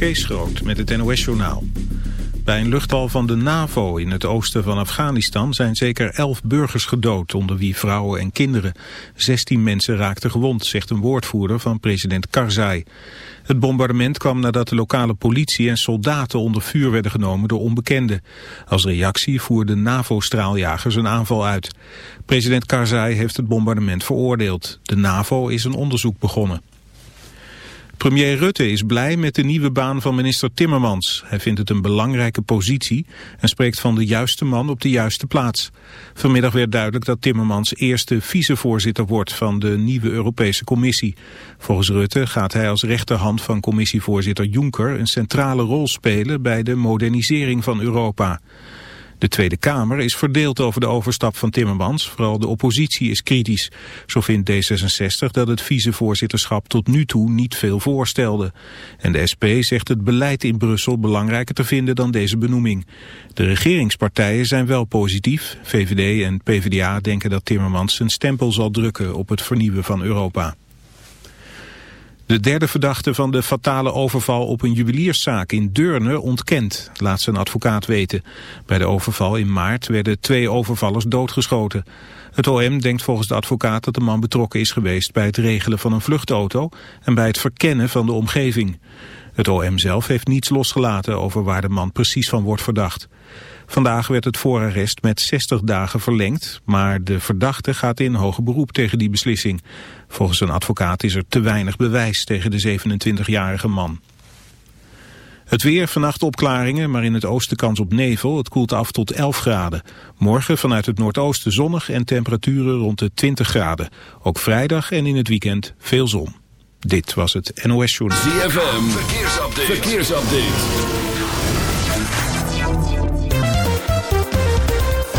Kees met het NOS-journaal. Bij een luchthal van de NAVO in het oosten van Afghanistan zijn zeker elf burgers gedood, onder wie vrouwen en kinderen. 16 mensen raakten gewond, zegt een woordvoerder van president Karzai. Het bombardement kwam nadat de lokale politie en soldaten onder vuur werden genomen door onbekenden. Als reactie voerden NAVO-straaljagers een aanval uit. President Karzai heeft het bombardement veroordeeld. De NAVO is een onderzoek begonnen. Premier Rutte is blij met de nieuwe baan van minister Timmermans. Hij vindt het een belangrijke positie en spreekt van de juiste man op de juiste plaats. Vanmiddag werd duidelijk dat Timmermans eerste vicevoorzitter wordt van de nieuwe Europese Commissie. Volgens Rutte gaat hij als rechterhand van commissievoorzitter Juncker een centrale rol spelen bij de modernisering van Europa. De Tweede Kamer is verdeeld over de overstap van Timmermans. Vooral de oppositie is kritisch. Zo vindt D66 dat het vicevoorzitterschap tot nu toe niet veel voorstelde. En de SP zegt het beleid in Brussel belangrijker te vinden dan deze benoeming. De regeringspartijen zijn wel positief. VVD en PvdA denken dat Timmermans zijn stempel zal drukken op het vernieuwen van Europa. De derde verdachte van de fatale overval op een juwelierszaak in Deurne ontkent, laat zijn advocaat weten. Bij de overval in maart werden twee overvallers doodgeschoten. Het OM denkt volgens de advocaat dat de man betrokken is geweest bij het regelen van een vluchtauto en bij het verkennen van de omgeving. Het OM zelf heeft niets losgelaten over waar de man precies van wordt verdacht. Vandaag werd het voorarrest met 60 dagen verlengd, maar de verdachte gaat in hoger beroep tegen die beslissing. Volgens een advocaat is er te weinig bewijs tegen de 27-jarige man. Het weer, vannacht opklaringen, maar in het oosten kans op nevel. Het koelt af tot 11 graden. Morgen vanuit het noordoosten zonnig en temperaturen rond de 20 graden. Ook vrijdag en in het weekend veel zon. Dit was het NOS Journal. ZFM, verkeersupdate. verkeersupdate.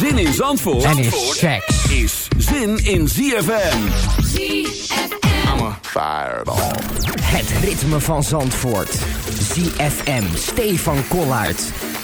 Zin in Zandvoort, is seks. is zin in ZFM. Het ritme van Zandvoort. ZFM. Stefan Kollaert.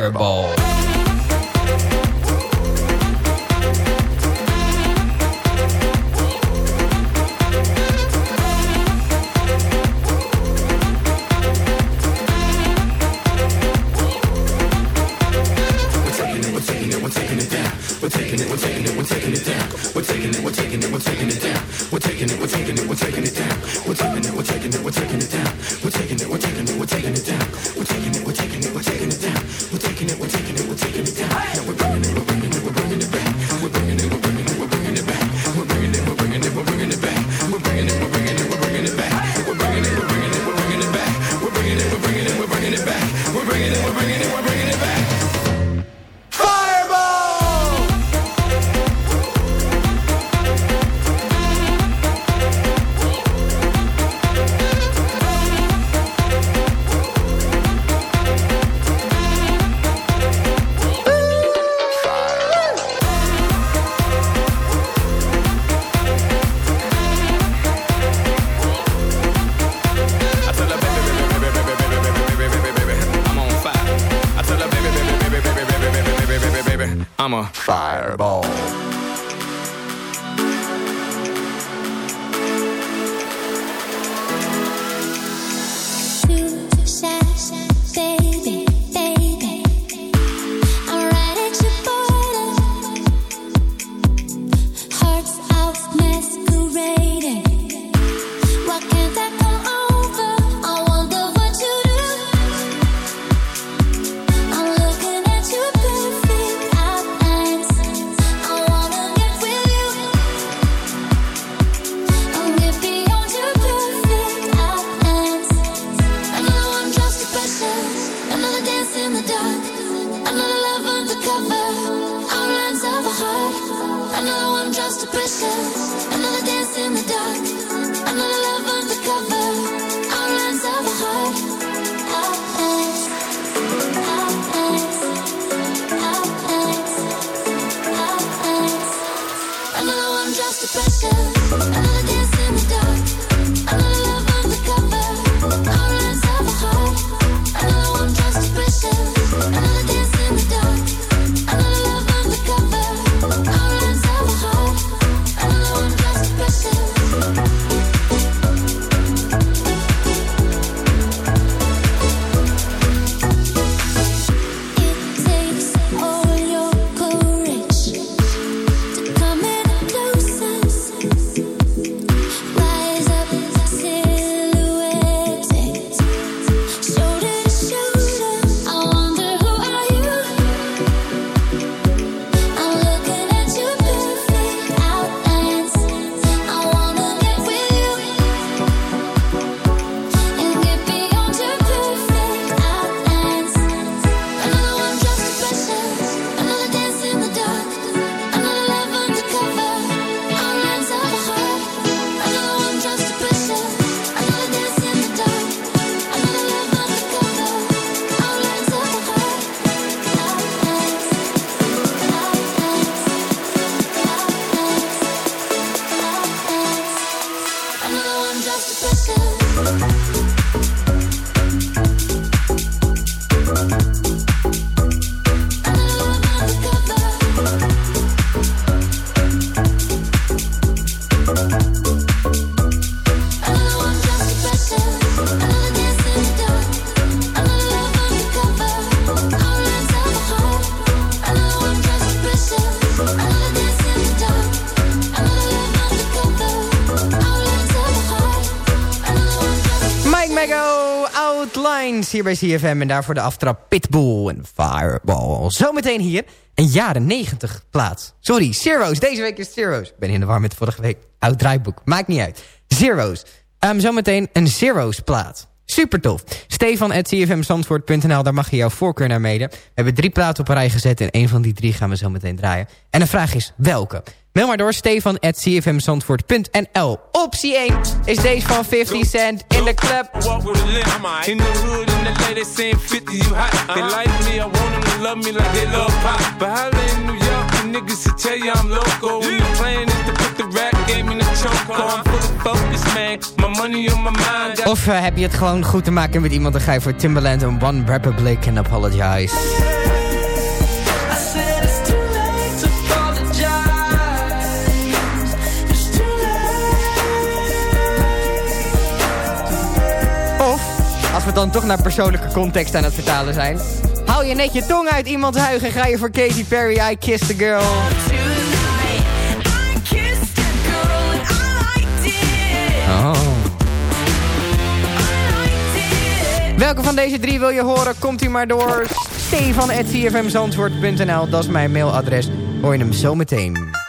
fireball. I'm a fireball. Hier bij CFM. En daarvoor de aftrap Pitbull en Fireball. Zometeen hier een jaren 90 plaat. Sorry, Zero's. Deze week is Zero's. Ik ben in de war met vorige week. Oud draaiboek. Maakt niet uit. Zero's. Um, zometeen een Zero's plaat. Super tof. Stefan at daar mag je jouw voorkeur naar mede. We hebben drie platen op een rij gezet en een van die drie gaan we zo meteen draaien. En de vraag is welke? Mail maar door Stefan at. Optie 1 is deze van 50 Cent in de club. In the hood, and the ladies saying 50, you hot. They like me, I want them to love me like they love pop. But niggas to tell you I'm loco. When the plan is to put the rap game in the choke. I'm fully focused, man. My money on my mind. Got Of uh, heb je het gewoon goed te maken met iemand, dan ga je voor Timbaland en One Republic en Apologize. I said it's too late to apologize. It's too Of, als we dan toch naar persoonlijke context aan het vertalen zijn... Hou je net je tong uit iemands huig en ga je voor Katy Perry, I Kissed the Girl. Oh. Welke van deze drie wil je horen? Komt u maar door. Stefan.vfmzandvoort.nl Dat is mijn mailadres. Hoor je hem zo meteen.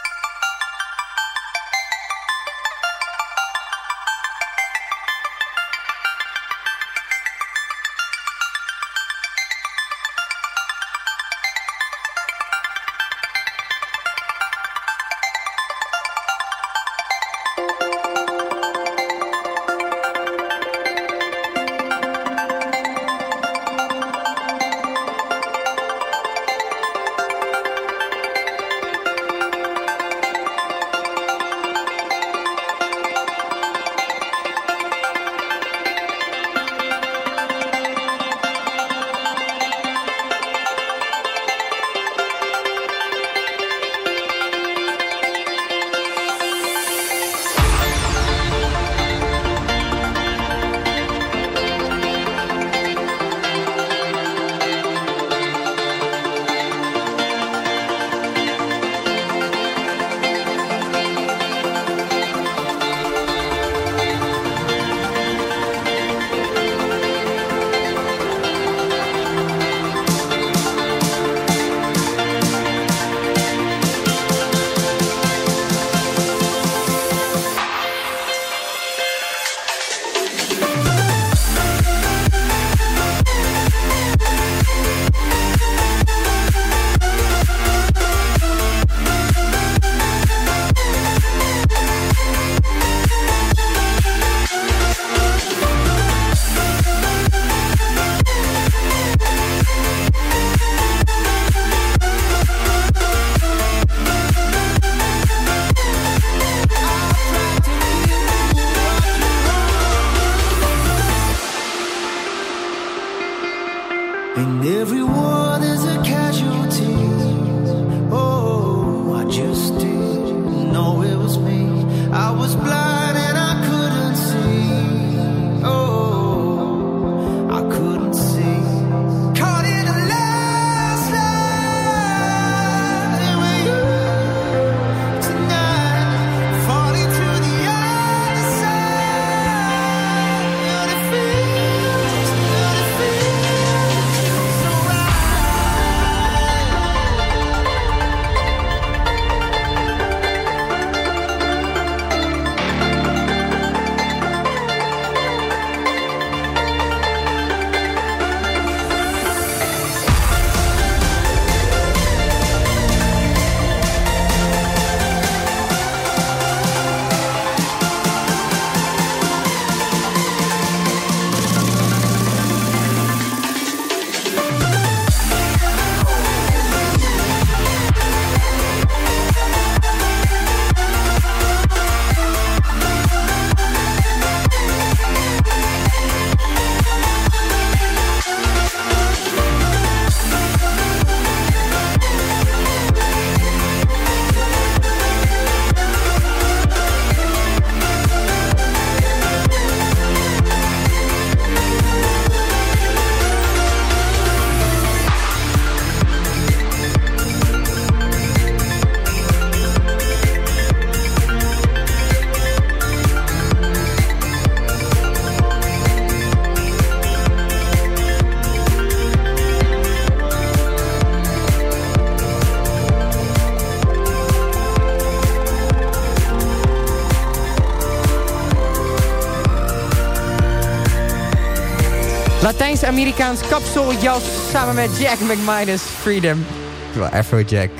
Latijns-Amerikaans kapseljas samen met Jack McMinus Freedom. Wel Afrojack.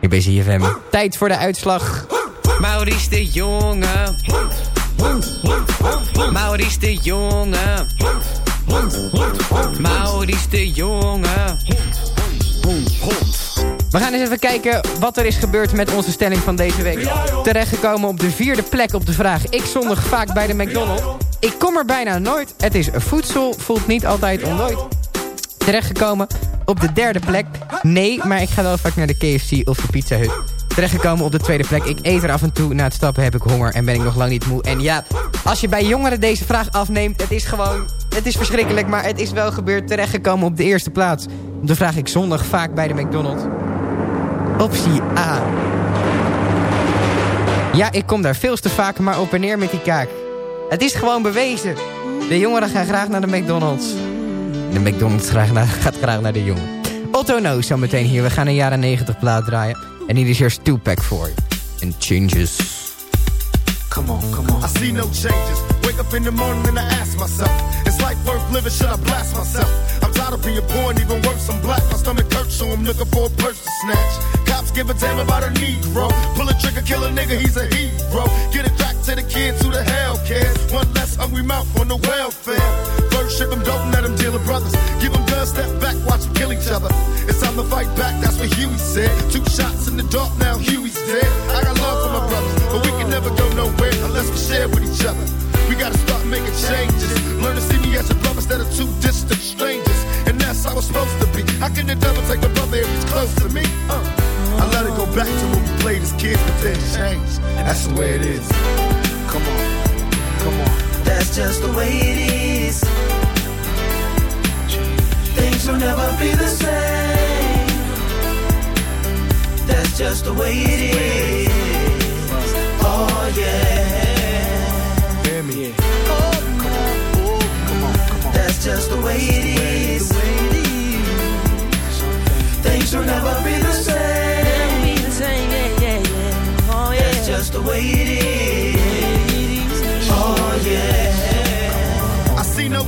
Hier bij ZFM. Tijd voor de uitslag. Maurice de Jonge. Maurice de Jonge. Maurice de Jonge. We gaan eens even kijken wat er is gebeurd met onze stelling van deze week. Terechtgekomen op de vierde plek op de vraag. Ik zondig vaak bij de McDonald's. Ik kom er bijna nooit. Het is voedsel, voelt niet altijd ontdooid. Terechtgekomen op de derde plek. Nee, maar ik ga wel vaak naar de KFC of de Pizza Hut. Terechtgekomen op de tweede plek. Ik eet er af en toe. Na het stappen heb ik honger en ben ik nog lang niet moe. En ja, als je bij jongeren deze vraag afneemt... het is gewoon... Het is verschrikkelijk, maar het is wel gebeurd. Terechtgekomen op de eerste plaats. De vraag ik zondag vaak bij de McDonald's. Optie A. Ja, ik kom daar veel te vaak, maar op en neer met die kaak. Het is gewoon bewezen. De jongeren gaan graag naar de McDonald's. De McDonald's graag naar, gaat graag naar de jongen. Otto No, zometeen hier. We gaan een jaren 90 plaat draaien. En hier is eerst two-pack voor je. En changes. Come on, come on. I see no changes. Wake up in the morning and I ask myself, is life worth living? Should I blast myself? I'm tired of being poor and even worse, I'm black. My stomach hurts, so I'm looking for a purse to snatch. Cops give a damn about a Negro. Pull a trigger, kill a nigga, he's a hero. Get it back to the kids who the hell cares. One less hungry mouth on the welfare. First ship them, don't let them deal with brothers. Give them guns, step back, watch them kill each other. It's time to fight back, that's what Huey said. Two shots in the dark, now Huey's dead. I got love for my brothers, but we can never go nowhere unless we share with each other. We gotta start making changes. Learn to see me as a brother instead of two distant strangers. And that's how it's supposed to be. How can the devil take a brother if he's close to me? Uh, I let it go back to when we played as kids, but then changed. That's the way it is. Come on, come on. That's just the way it is. Things will never be the same. That's just the way it is. Oh yeah. Hear me? Oh, come on, oh, come on, come on. That's just the way it is. Things will never be the same.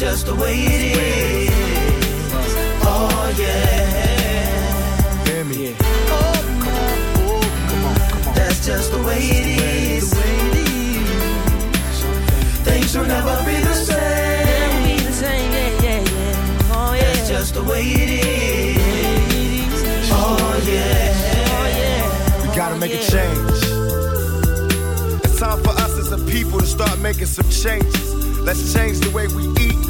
That's just the way it is. Oh yeah. Hear me? Oh, that's just the way it is. Things will never be the same. That's just the way it is. Oh yeah. We gotta make a change. It's time for us as a people to start making some changes. Let's change the way we eat.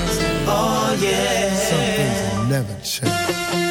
Oh, Oh yeah. Some things never change.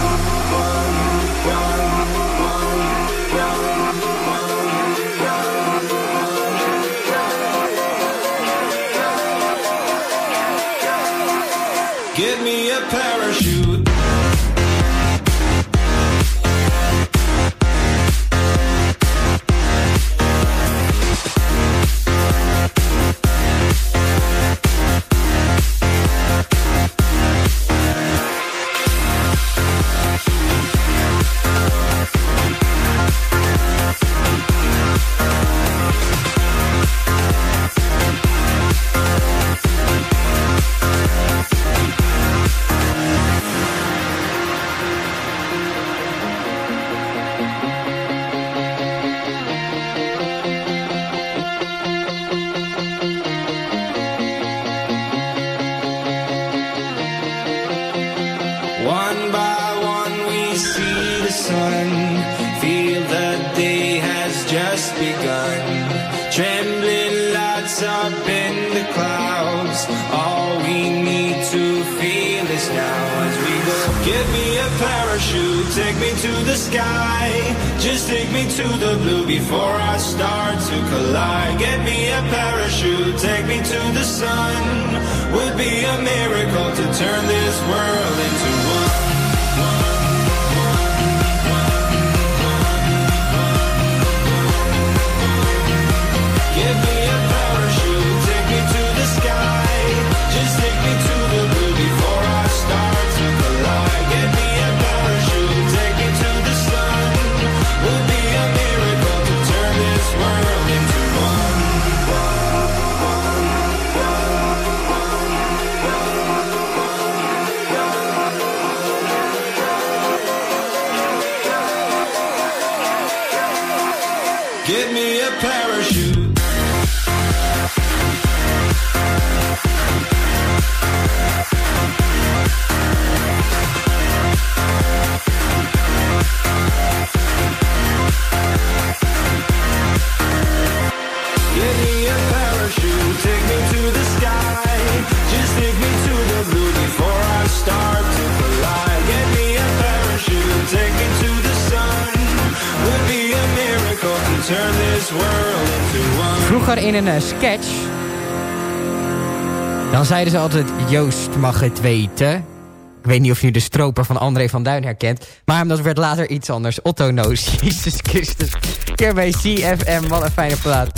Vroeger in een eh, sketch... Dan zeiden ze altijd, Joost mag het weten. Ik weet niet of u de stroper van André van Duin herkent. Maar dat werd later iets anders. Otto Noos, Jezus Christus. Keer bij CFM, wat een fijne plaat.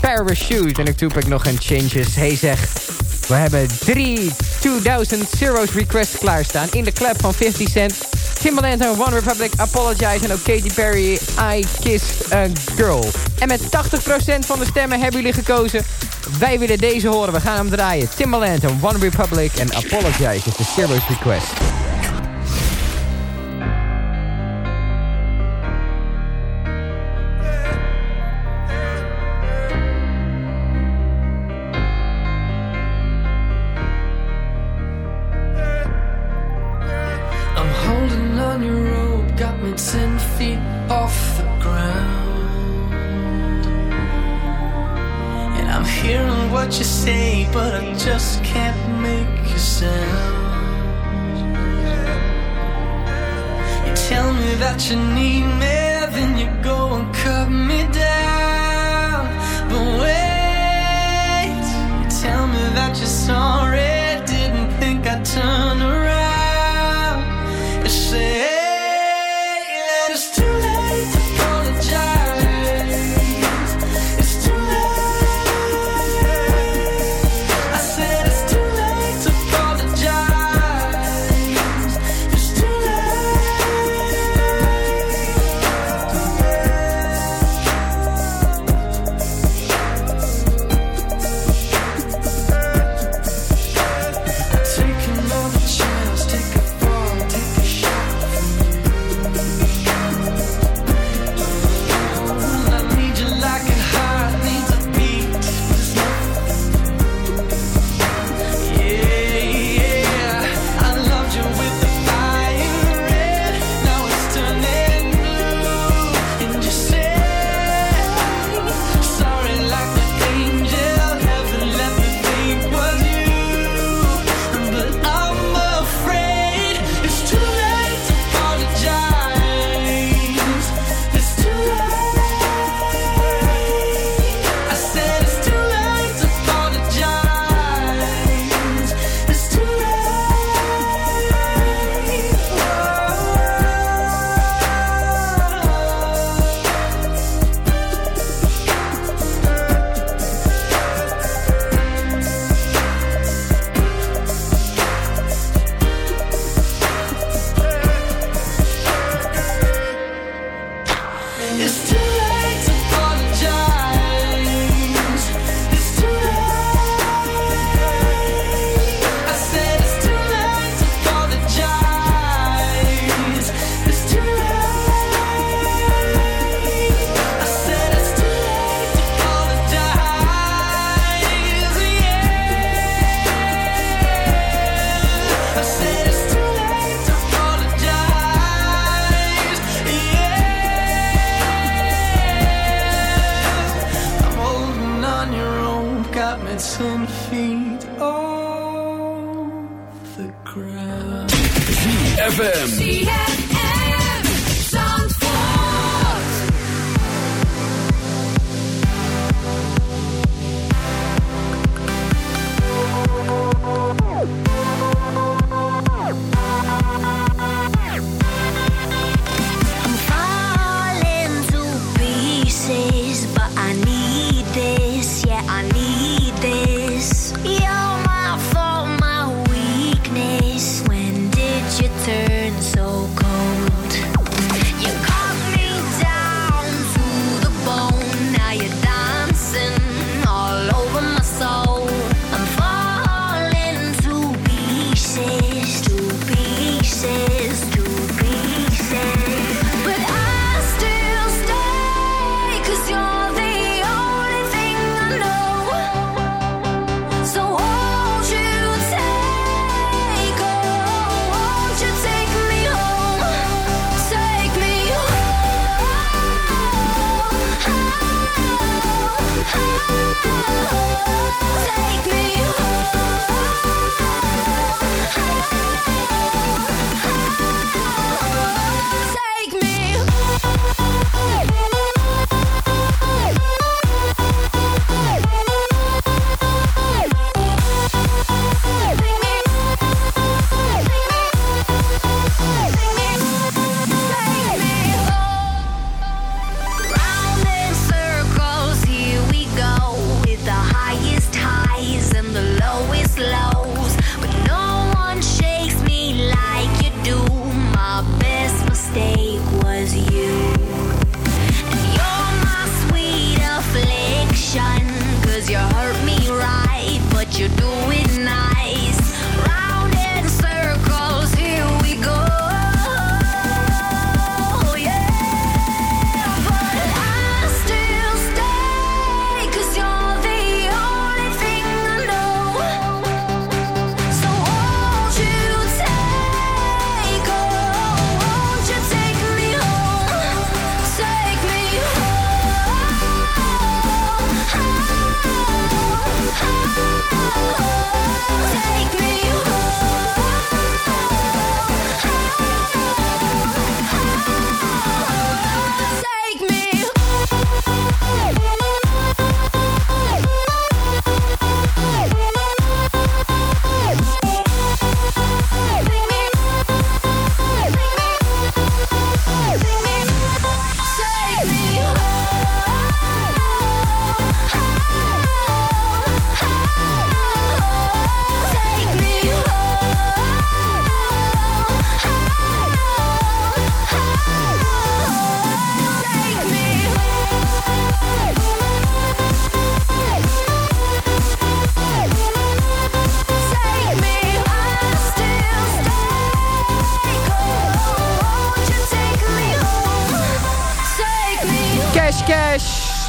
Parachute. En ik Tupac nog een Changes. Hey zeg, we hebben drie 2000 Zero's requests klaarstaan. In de clap van 50 Cent. Timbaland en One Republic Apologize. En ook Katy Perry, I Kissed a Girl. En met 80% van de stemmen hebben jullie gekozen. Wij willen deze horen. We gaan hem draaien. Timbaland en One Republic en Apologize is de Zero's request.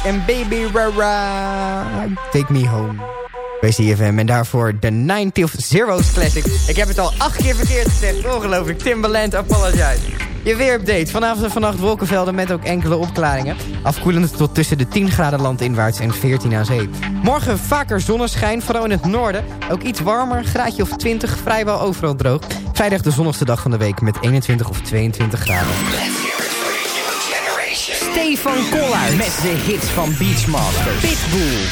en Baby Rara. Take me home. Bij CFM en daarvoor de 90 of Zero's Classic. Ik heb het al acht keer verkeerd gezegd. Ongelooflijk. Timbaland, apologize. Je weerupdate. Vanavond en vannacht wolkenvelden met ook enkele opklaringen. Afkoelend tot tussen de 10 graden landinwaarts en 14 aan zee. Morgen vaker zonneschijn, vooral in het noorden. Ook iets warmer, graadje of 20, vrijwel overal droog. Vrijdag de zonnigste dag van de week met 21 of 22 graden. Stefan Collar met de hits van Beachmaster. Pitbull.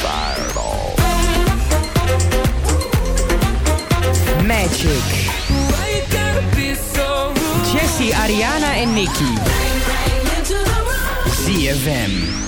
Magic. Jesse, Ariana en Nicky. ZFM.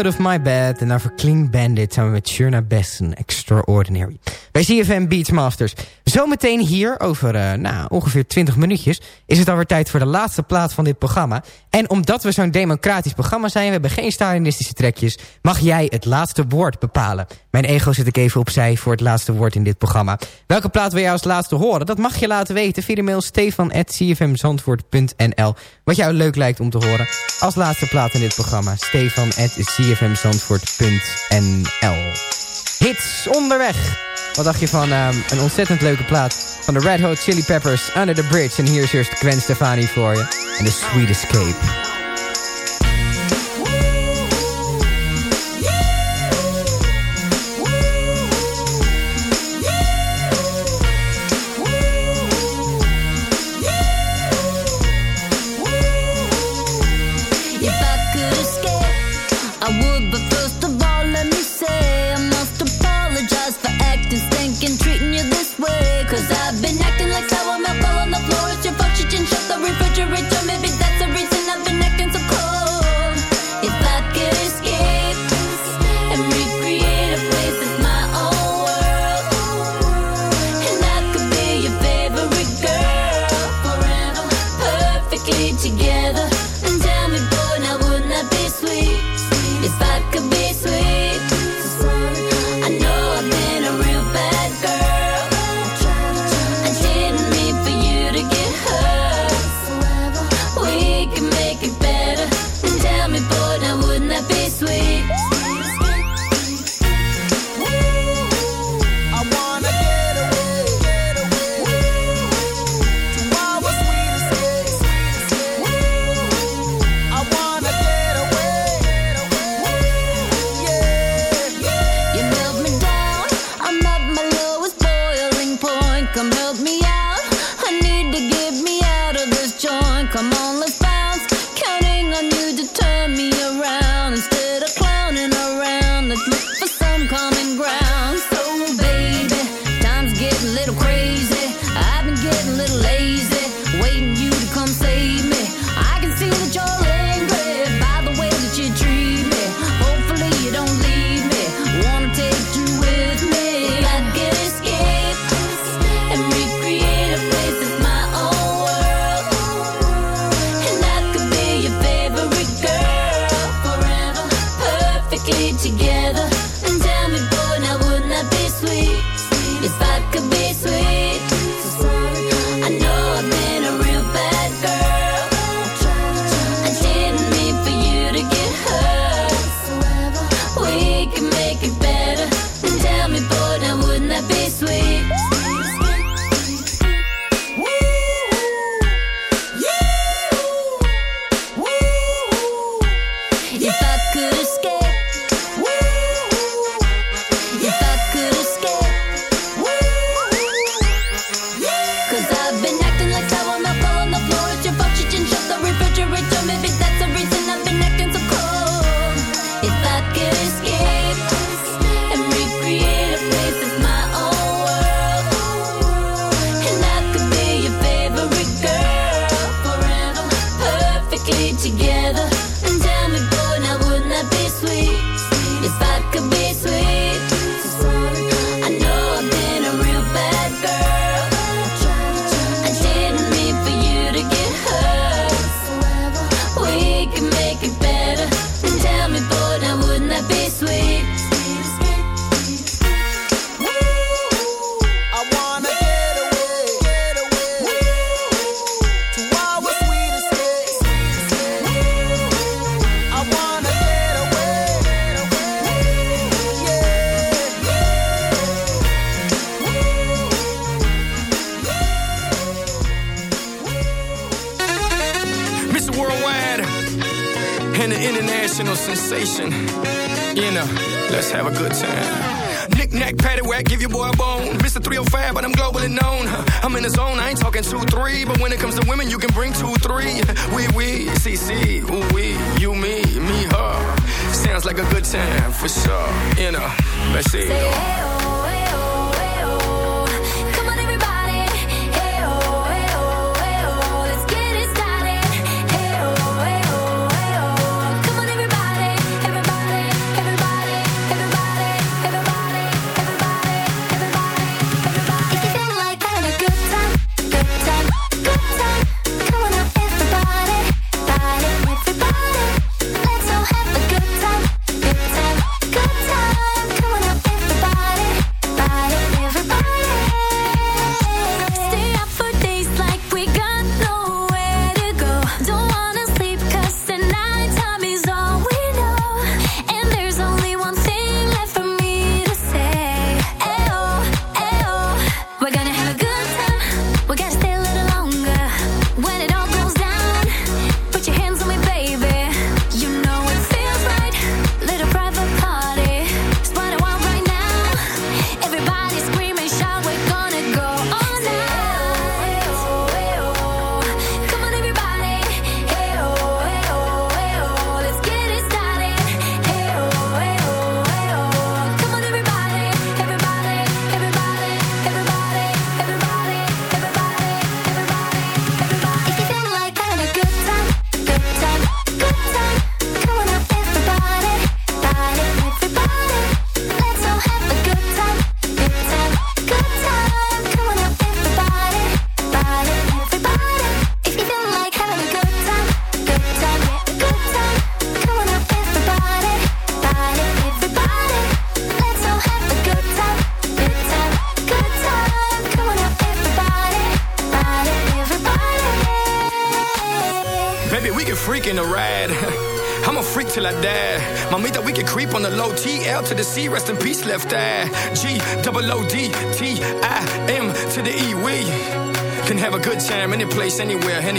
Out of My Bed. En daarvoor Clean Bandit samen met Shurna Bessen. Extraordinary. Bij CFM Beachmasters. Zometeen hier, over eh, nou, ongeveer 20 minuutjes... is het alweer tijd voor de laatste plaat van dit programma. En omdat we zo'n democratisch programma zijn... we hebben geen Stalinistische trekjes... mag jij het laatste woord bepalen. Mijn ego zet ik even opzij voor het laatste woord in dit programma. Welke plaat wil jij als laatste horen? Dat mag je laten weten via de mail stefan.cfmzandvoort.nl Wat jou leuk lijkt om te horen. Als laatste plaat in dit programma. stefan.cfmzandvoort.nl Hits onderweg. Wat dacht je van ehm, een ontzettend leuke plaat van de Red Hot Chili Peppers, Under the Bridge. En hier is eerst Gwen Stefani voor je. En The Sweet Escape.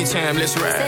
Anytime. Let's ride.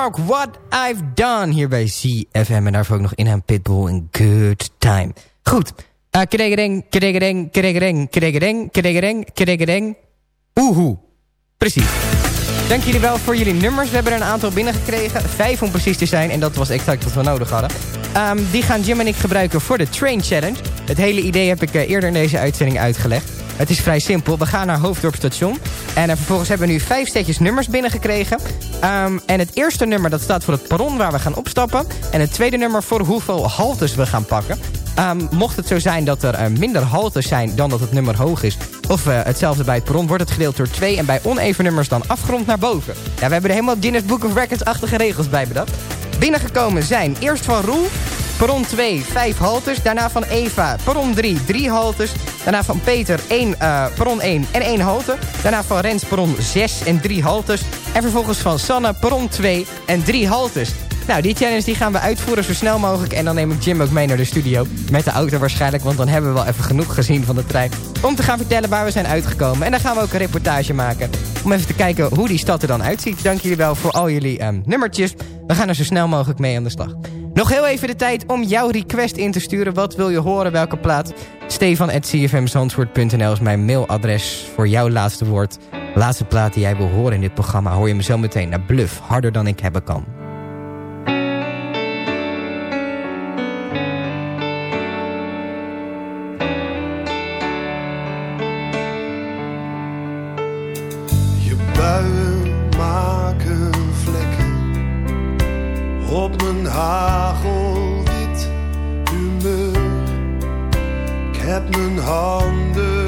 Park, What I've Done. Hier bij ZFM. En daarvoor ook nog in een Pitbull in Good Time. Goed. Uh, Kedegedeng, kedegedeng, kedegedeng, kedegedeng, kedegedeng, kedegedeng. Oehoe. Precies. Dank jullie wel voor jullie nummers. We hebben er een aantal binnengekregen. Vijf om precies te zijn. En dat was exact wat we nodig hadden. Um, die gaan Jim en ik gebruiken voor de Train Challenge. Het hele idee heb ik uh, eerder in deze uitzending uitgelegd. Het is vrij simpel. We gaan naar Hoofddorp Station. En uh, vervolgens hebben we nu vijf setjes nummers binnengekregen. Um, en het eerste nummer dat staat voor het perron waar we gaan opstappen. En het tweede nummer voor hoeveel haltes we gaan pakken. Um, mocht het zo zijn dat er uh, minder haltes zijn dan dat het nummer hoog is... of uh, hetzelfde bij het perron, wordt het gedeeld door twee... en bij oneven nummers dan afgerond naar boven. Ja, we hebben er helemaal Guinness Book of Records-achtige regels bij bedacht. Binnengekomen zijn eerst van Roel... Perron 2, 5 haltes. Daarna van Eva, perron 3, 3 haltes. Daarna van Peter, 1, uh, perron 1 en 1 halte. Daarna van Rens, perron 6 en 3 haltes. En vervolgens van Sanne, perron 2 en 3 haltes. Nou, die challenge die gaan we uitvoeren zo snel mogelijk. En dan neem ik Jim ook mee naar de studio. Met de auto waarschijnlijk, want dan hebben we wel even genoeg gezien van de trein. Om te gaan vertellen waar we zijn uitgekomen. En dan gaan we ook een reportage maken. Om even te kijken hoe die stad er dan uitziet. Dank jullie wel voor al jullie um, nummertjes. We gaan er zo snel mogelijk mee aan de slag. Nog heel even de tijd om jouw request in te sturen. Wat wil je horen, welke plaat? Stefan.cfmzandvoort.nl is mijn mailadres voor jouw laatste woord. Laatste plaat die jij wil horen in dit programma... hoor je me zo meteen naar Bluff, harder dan ik hebben kan. Je op mijn hagelwit humeur. Ik heb mijn handen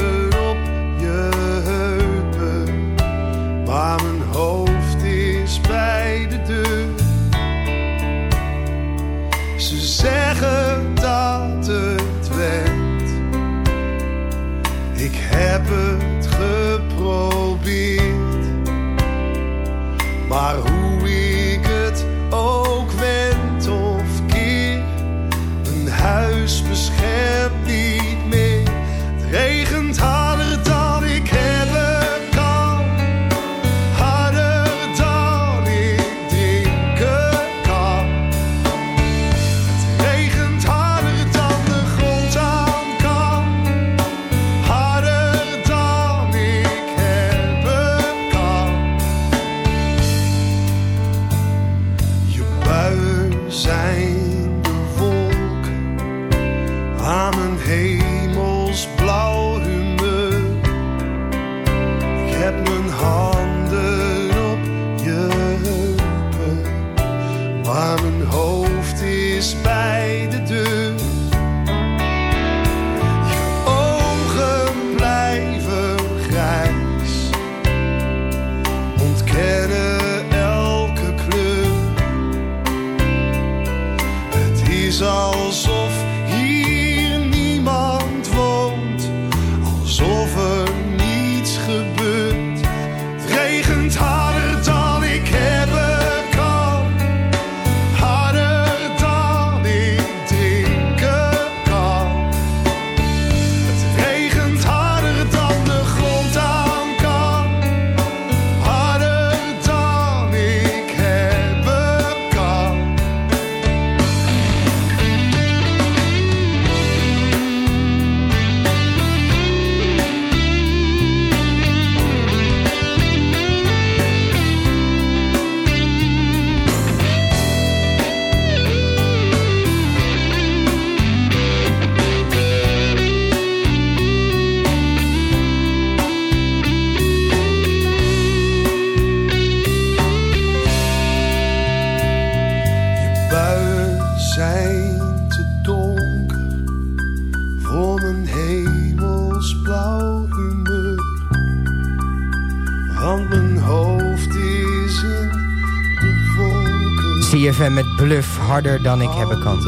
harder dan ik hebben kan.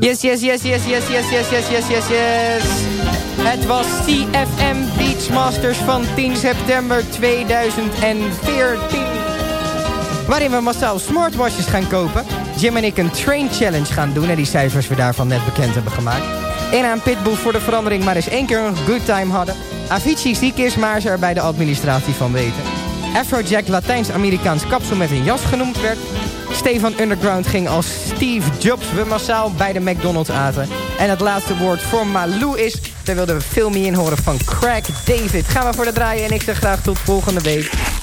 Yes, yes, yes, yes, yes, yes, yes, yes, yes, yes, yes. Het was CFM Beachmasters van 10 september 2014. Waarin we massaal smartwatches gaan kopen. Jim en ik een train challenge gaan doen. En die cijfers we daarvan net bekend hebben gemaakt. En aan Pitbull voor de verandering maar eens één keer een good time hadden. Avicii ziek is, maar ze er bij de administratie van weten. Afrojack Latijns-Amerikaans kapsel met een jas genoemd werd. Stefan Underground ging als Steve Jobs we massaal bij de McDonald's aten. En het laatste woord voor Malou is... daar wilden we veel meer in horen van Craig David. Gaan we voor de draaien en ik zeg graag tot volgende week.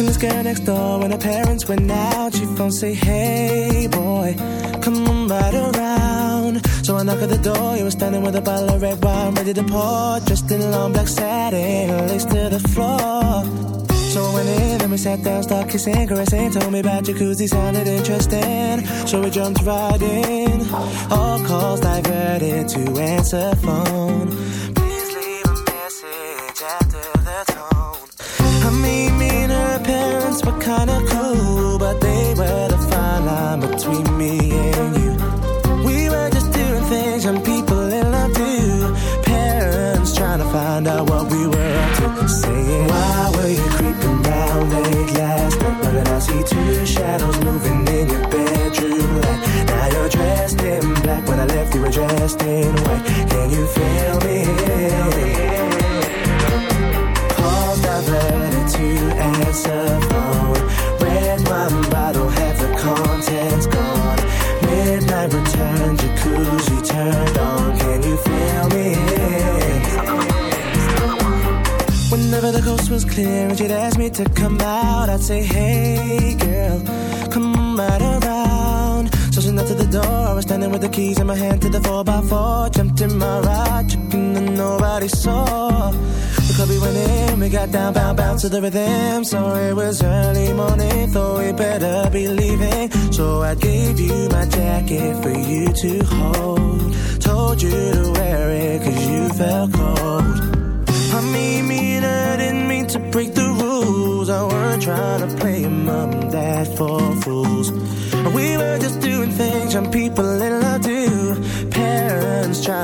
I this girl next door when her parents went out. She phone say, Hey boy, come on right around. So I knock at the door. You were standing with a bottle of red wine ready to pour, dressed in long black satin, lace to the floor. So I went in and we sat down, start kissing, caressing. Told me about jacuzzi, sounded interesting. So we jumped right in. All calls diverted to answer phone. Parents were kinda cool, but they were the fine line between me and you. We were just doing things young people in love do. Parents trying to find out what we were up to. Saying, Why were you creeping round late last night? But then I see two shadows moving in your bedroom light. Now you're dressed in black. When I left, you were dressed in white. Can you feel me? Calls diverted to answer clear and she'd ask me to come out, I'd say, Hey girl, come right around. So she knocked to the door, I was standing with the keys in my hand to the 4x4. Jumped in my ride, chicken and nobody saw. Club we went in, we got down, bound, bound to the rhythm. So it was early morning, thought we better be leaving. So I gave you my jacket for you to hold. Told you to wear it cause you felt cold. I mean, me and I didn't mean to break the rules. I weren't trying to play mom and dad for fools. We were just doing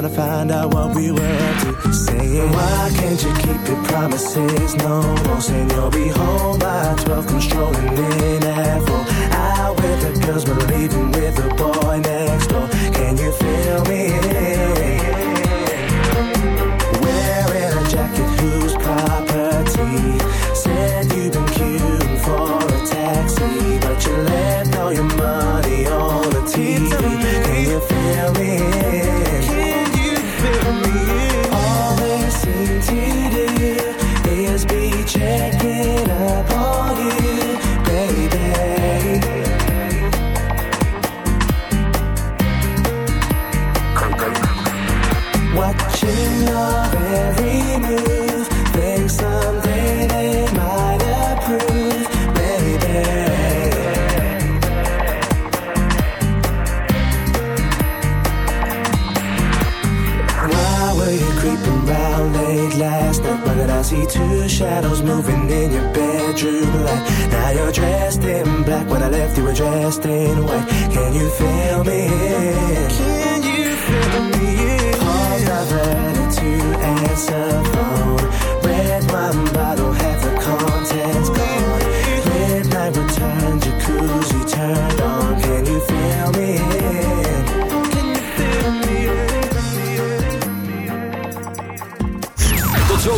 trying to find out what we were up to. Saying, Why can't you keep your promises? No more saying you'll be home by 12, controlling in four. Out with the girls, but leaving with the boy next door. Can you feel me? Shadows moving in your bedroom light? Now you're dressed in black. When I left, you were dressed in white. Can you feel me? Can you feel me? Calls diverted to answer phone. Red wine bottle, half the contents